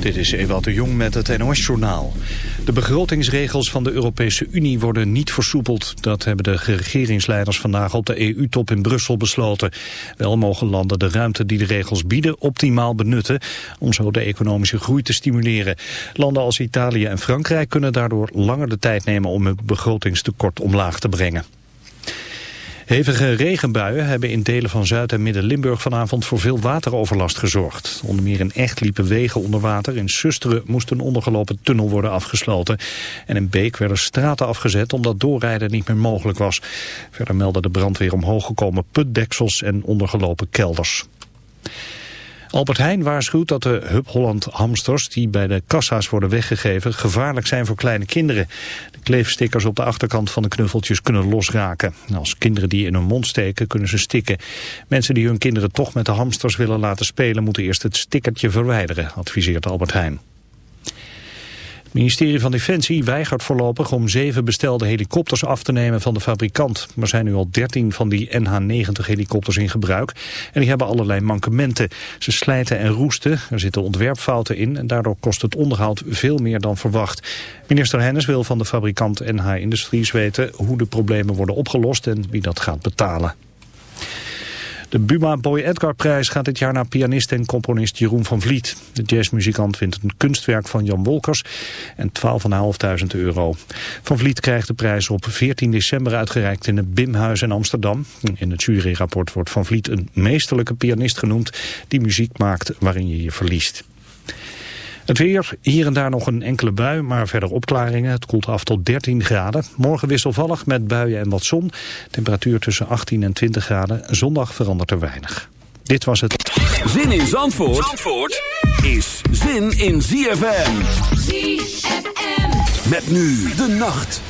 Dit is Ewout de Jong met het NOS-journaal. De begrotingsregels van de Europese Unie worden niet versoepeld. Dat hebben de regeringsleiders vandaag op de EU-top in Brussel besloten. Wel mogen landen de ruimte die de regels bieden optimaal benutten... om zo de economische groei te stimuleren. Landen als Italië en Frankrijk kunnen daardoor langer de tijd nemen... om hun begrotingstekort omlaag te brengen. Hevige regenbuien hebben in delen van Zuid- en Midden-Limburg vanavond voor veel wateroverlast gezorgd. Onder meer in Echt liepen wegen onder water. In Susteren moest een ondergelopen tunnel worden afgesloten. En in Beek werden straten afgezet omdat doorrijden niet meer mogelijk was. Verder meldde de brandweer omhoog gekomen putdeksels en ondergelopen kelders. Albert Heijn waarschuwt dat de Hub Holland hamsters die bij de kassa's worden weggegeven gevaarlijk zijn voor kleine kinderen. De kleefstickers op de achterkant van de knuffeltjes kunnen losraken. Als kinderen die in hun mond steken kunnen ze stikken. Mensen die hun kinderen toch met de hamsters willen laten spelen moeten eerst het stickertje verwijderen, adviseert Albert Heijn. Het ministerie van Defensie weigert voorlopig om zeven bestelde helikopters af te nemen van de fabrikant. Er zijn nu al dertien van die NH-90 helikopters in gebruik en die hebben allerlei mankementen. Ze slijten en roesten, er zitten ontwerpfouten in en daardoor kost het onderhoud veel meer dan verwacht. Minister Hennis wil van de fabrikant NH Industries weten hoe de problemen worden opgelost en wie dat gaat betalen. De Buma Boy Edgar prijs gaat dit jaar naar pianist en componist Jeroen van Vliet. De jazzmuzikant vindt een kunstwerk van Jan Wolkers en 12.500 euro. Van Vliet krijgt de prijs op 14 december uitgereikt in het Bimhuis in Amsterdam. In het juryrapport wordt Van Vliet een meesterlijke pianist genoemd die muziek maakt waarin je je verliest. Het weer, hier en daar nog een enkele bui, maar verder opklaringen. Het koelt af tot 13 graden. Morgen wisselvallig met buien en wat zon. Temperatuur tussen 18 en 20 graden. Zondag verandert er weinig. Dit was het. Zin in Zandvoort, Zandvoort is zin in ZFM. ZFM. Met nu de nacht.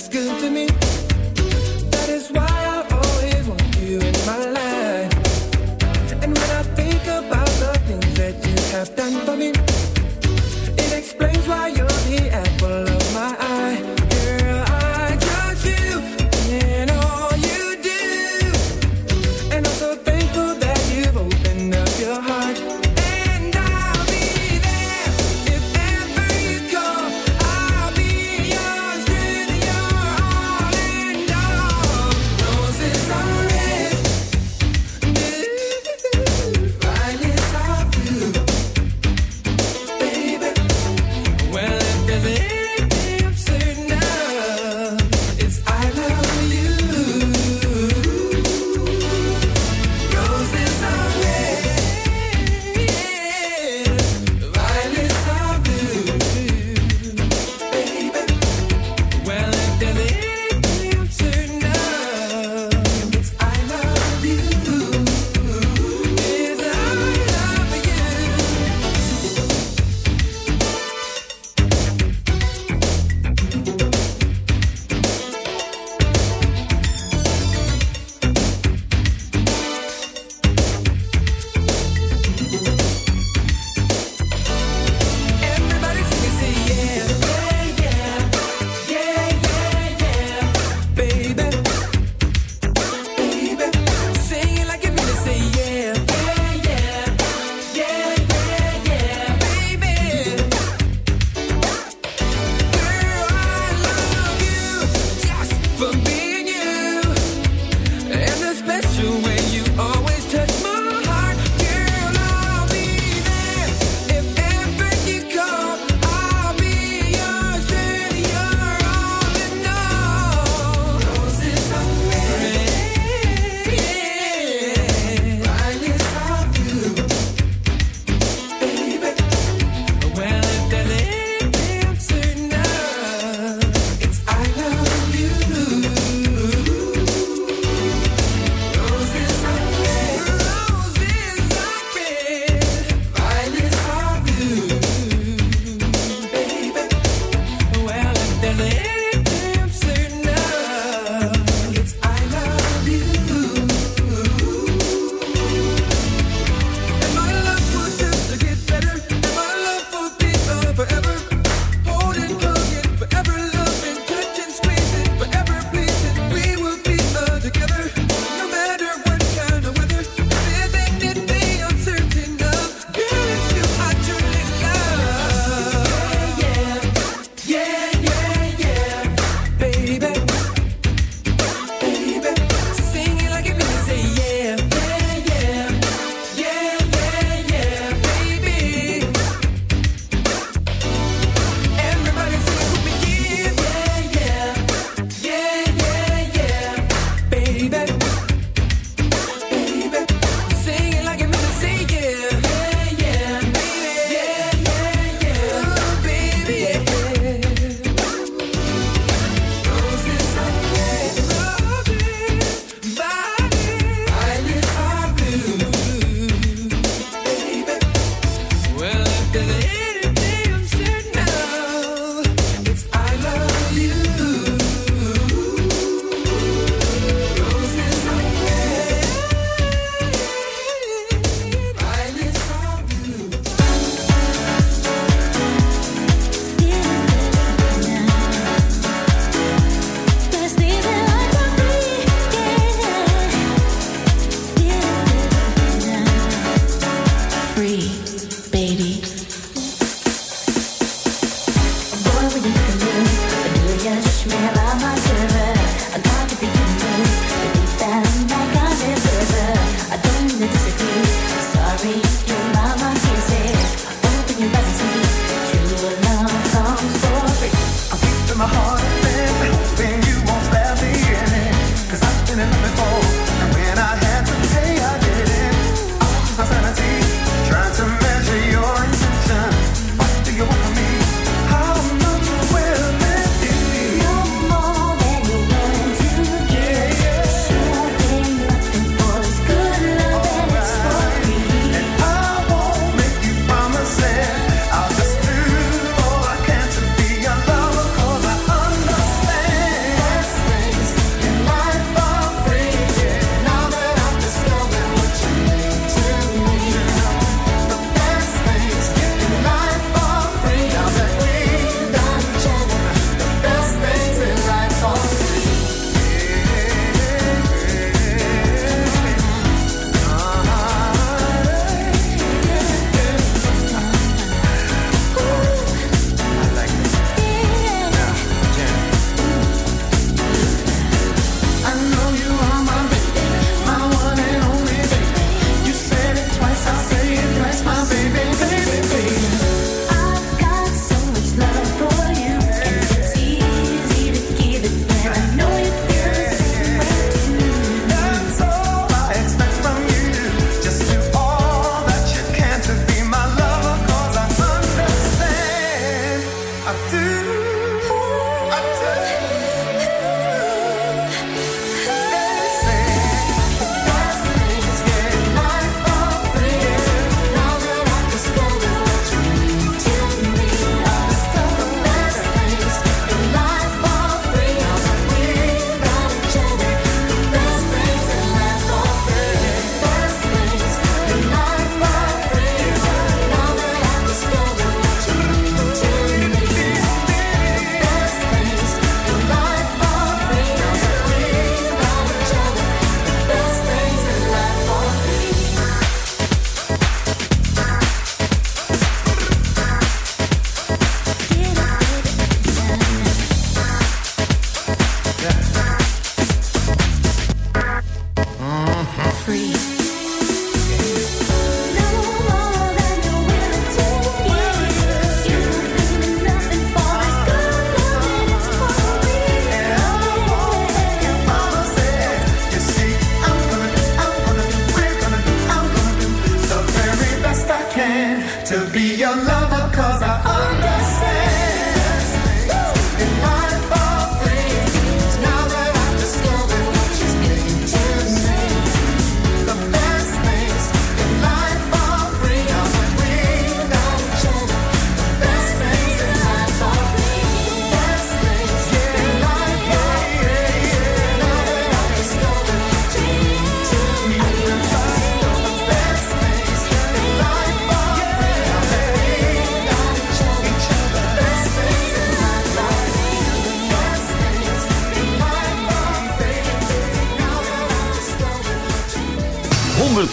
is good to me. That is why I always want you in my life. And when I think about the things that you have done for me.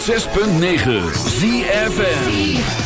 106.9 ZFN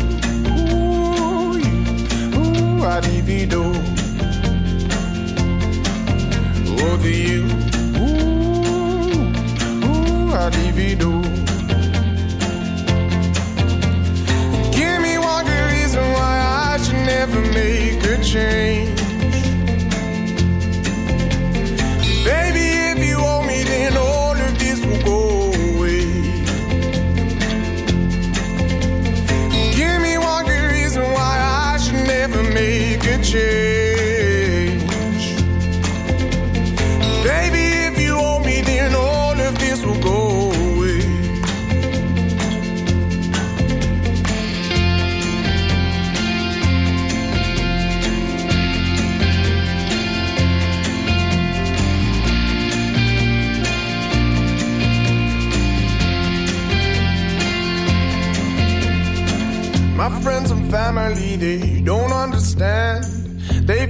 I'd do. Over you, ooh, ooh, I'd do.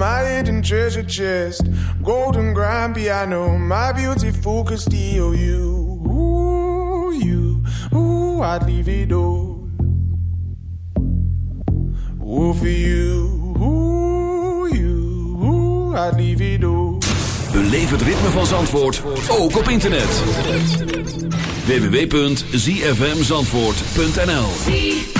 My, hidden treasure chest. Golden grand piano, my beauty focus, steal you. You, ooh, I'd leave it all. Ooh, for you, ooh, you, ooh, I'd leave it all. Beleef het ritme van Zandvoort, ook op internet. www.zfmzandvoort.nl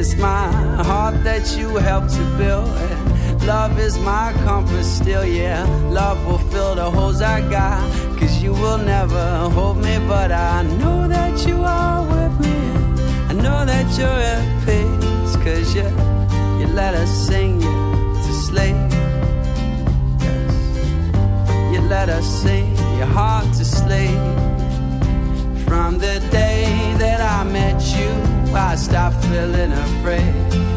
It's my heart that you helped to build. Love is my comfort still, yeah. Love will fill the holes I got. Cause you will never hold me, but I know that you are with me. I know that you're at peace. Cause you, you let us sing you to sleep You let us sing your heart to sleep. From the day that I met you, I stop feeling afraid.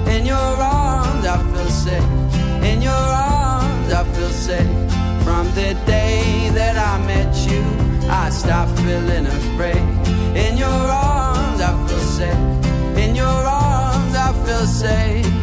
In your arms, I feel safe. In your arms, I feel safe. From the day that I met you, I stopped feeling afraid. In your arms, I feel safe. In your arms, I feel safe.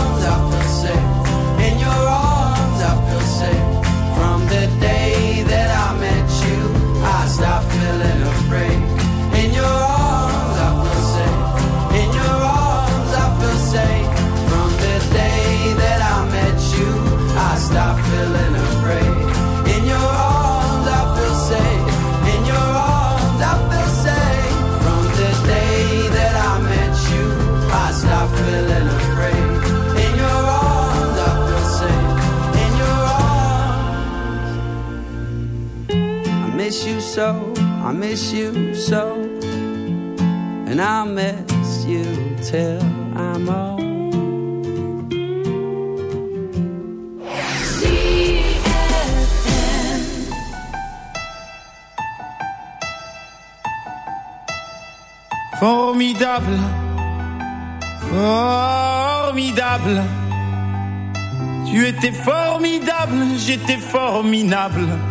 so, I miss you so, and I'll miss you till I'm old. Formidable, formidable. Tu étais formidable, j'étais formidable